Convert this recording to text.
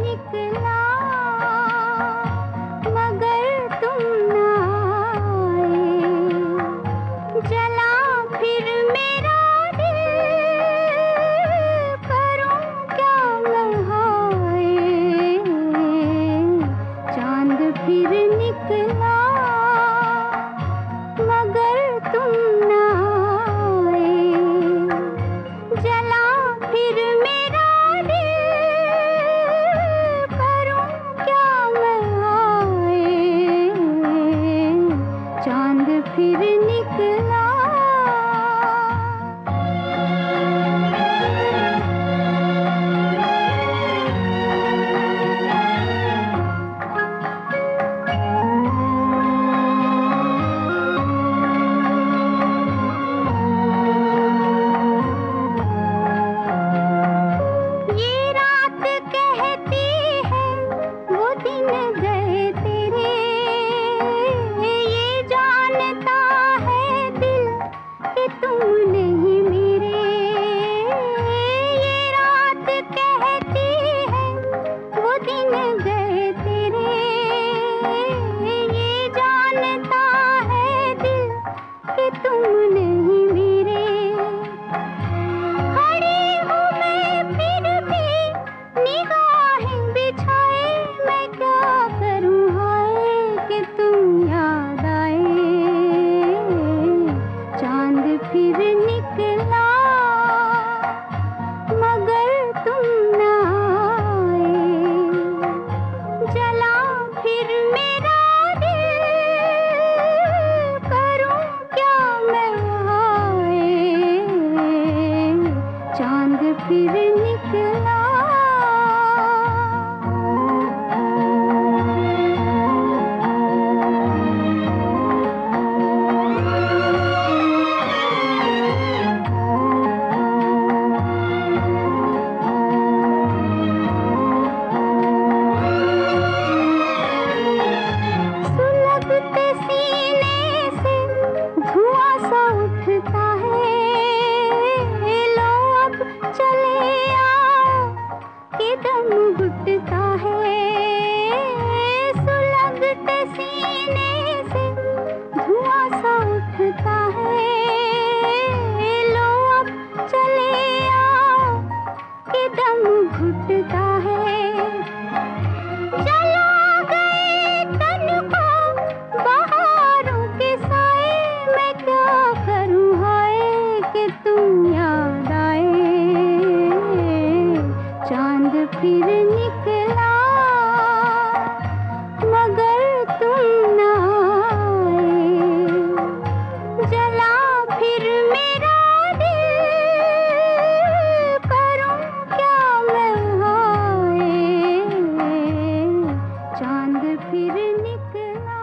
निकला फिर निकला फिर निकला लौटता फिर निकला